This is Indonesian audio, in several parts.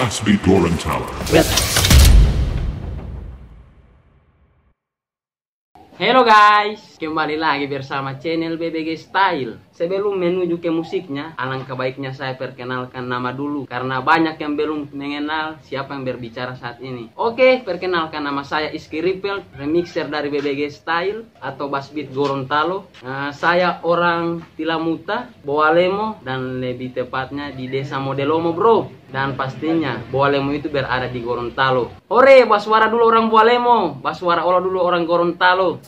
Caspi Tower. Hello guys, kembali lagi bersama channel BBG Style. Sebelum menuju ke musiknya, alangkah baiknya saya perkenalkan nama dulu karena banyak yang belum mengenal siapa yang berbicara saat ini. Oke, perkenalkan nama saya Iski Ripel, remixer dari BBG Style atau Bass Beat Gorontalo. Nah, saya orang Tilamuta, Boalemo dan lebih tepatnya di Desa Modelomo, Bro. Dan pastinya Boalemo itu berada di Gorontalo. Hore, suara dulu orang Boalemo, suara olah dulu orang Gorontalo.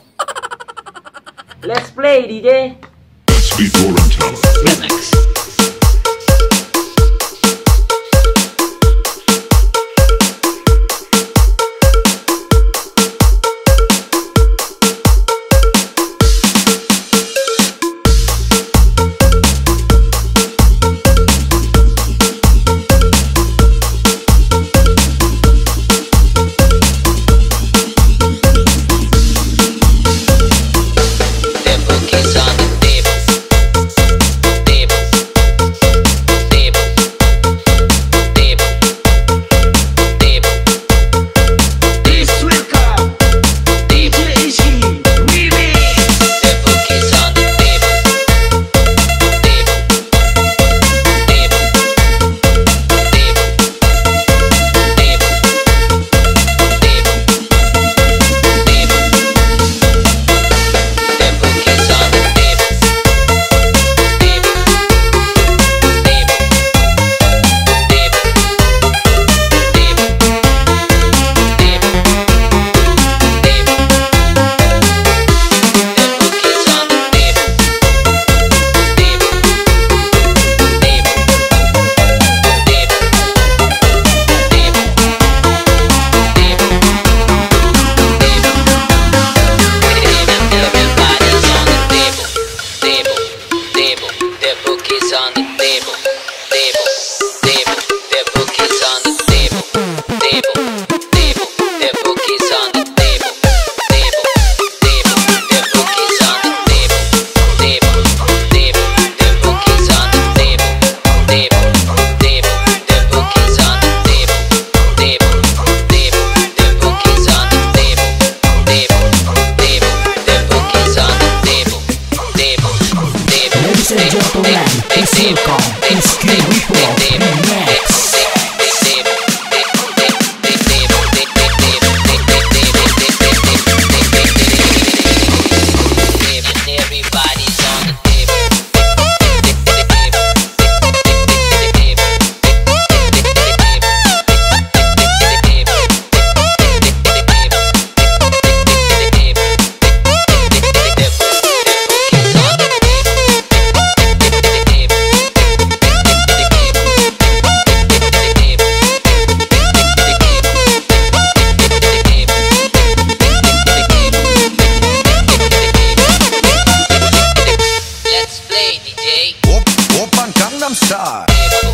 Let's play DJ. speed, door and talent. Gangnam Style.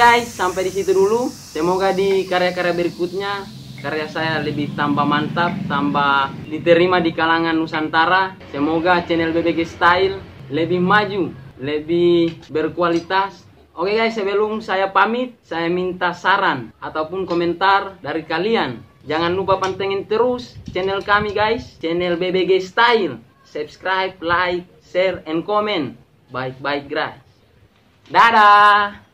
Guys, sampai di situ dulu. Semoga di karya-karya berikutnya karya saya lebih tambah mantap, tambah diterima di kalangan Nusantara. Semoga channel BBG Style lebih maju, lebih berkualitas. Oke guys, sebelum saya pamit, saya minta saran ataupun komentar dari kalian. Jangan lupa pantengin terus channel kami guys, channel BBG Style. Subscribe, like, share, and comment. Baik-baik guys. Dadah.